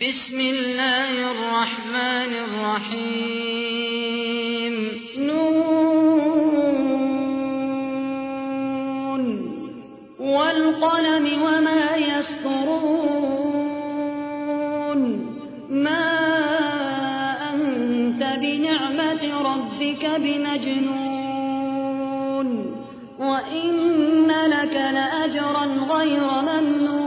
بسم الله الرحمن الرحيم. نون. والقلم وما يسطرون. ما أنت بنعمة ربك بمجنون. وإن لك لأجرا غير ممنون.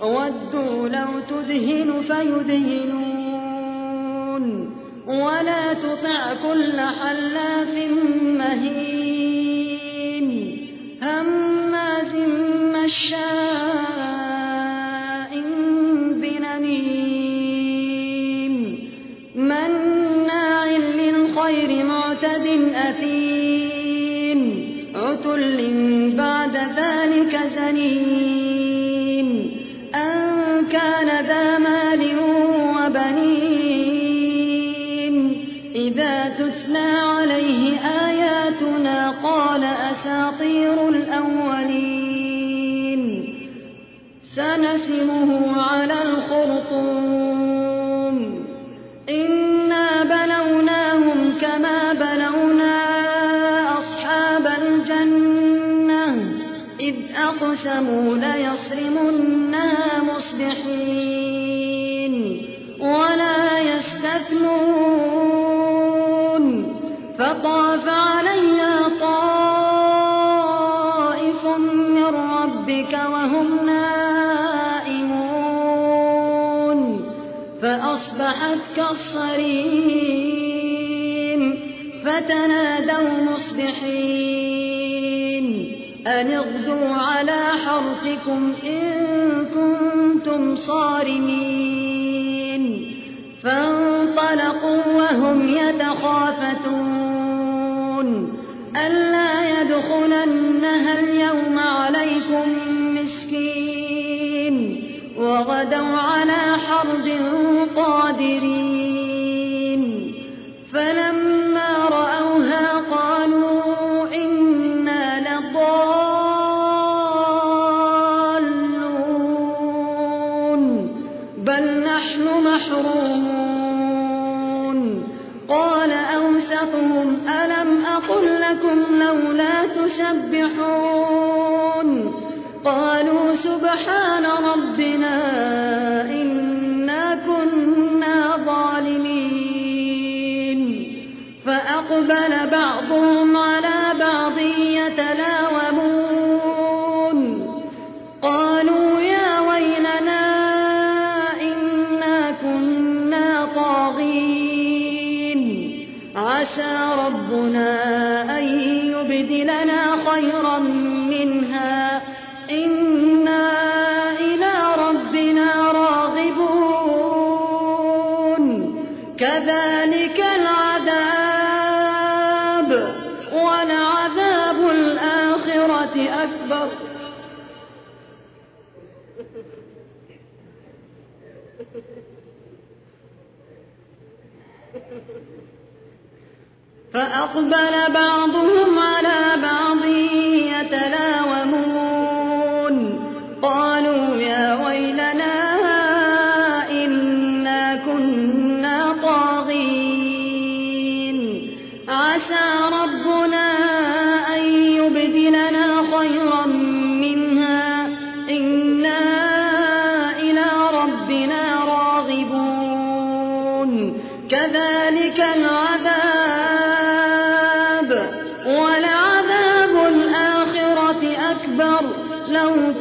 ودوا لو تدهن فيدهنون ولا تطع كل حلاف مهين هماز مشاء بنميم مناع للخير معتد أثيم عتل بعد ذلك زنيم إذا تتلى عليه آياتنا قال أساطير الأولين. سنسمه على الخرطوم. إنا بلوناهم كما بلونا أصحاب الجنة. إذ أقسموا ليصرمنها مصبحين. فطاف عليها طائف من ربك وهم نائمون فأصبحت كالصريم فتنادوا مصبحين أن اغدوا على حرثكم إن كنتم صارمين فانطلقوا وهم يتخافتون يدخلنها اليوم عليكم مسكين وغدوا على حرد قادرين. فلما رأوها قالوا إنا لضالون. بل نحن محرومون. قال أوسطهم ألم أقل لكم لولا تسبحون قالوا سبحان ربنا إنا كنا ظالمين. فأقبل بعضهم على بعض يتلاومون خيرا منها. إنا إلى ربنا راغبون. كذلك العذاب ولعذاب الآخرة أكبر. فأقبل بعضهم على بعض يتلاومون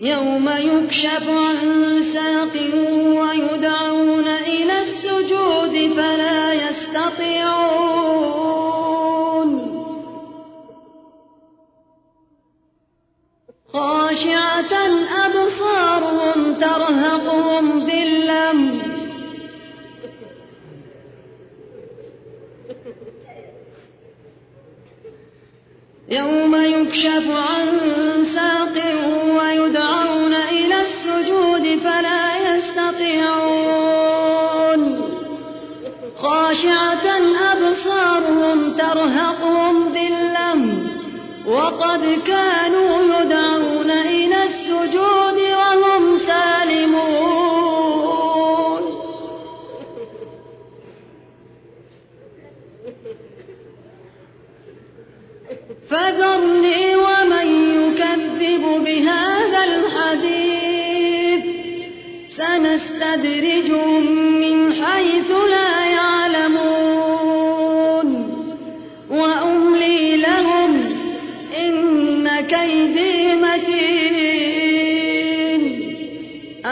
يوم يكشف عن ساق ويدعون إلى السجود فلا يستطيعون. خاشعة أبصارهم ترهقهم ذلة يوم يكشف عن خاشعة أبصارهم ترهقهم ذلة وقد كانوا يدعون إلى السجود وهم سالمون فذرني ومن يكذب بهذا الحديث سنستدرجهم من حيث لا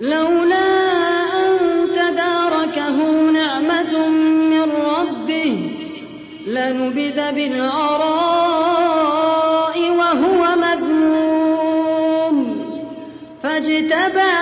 لولا أن تداركه نعمة من ربه لنبذ بالعراء وهو مذموم. فاجتباه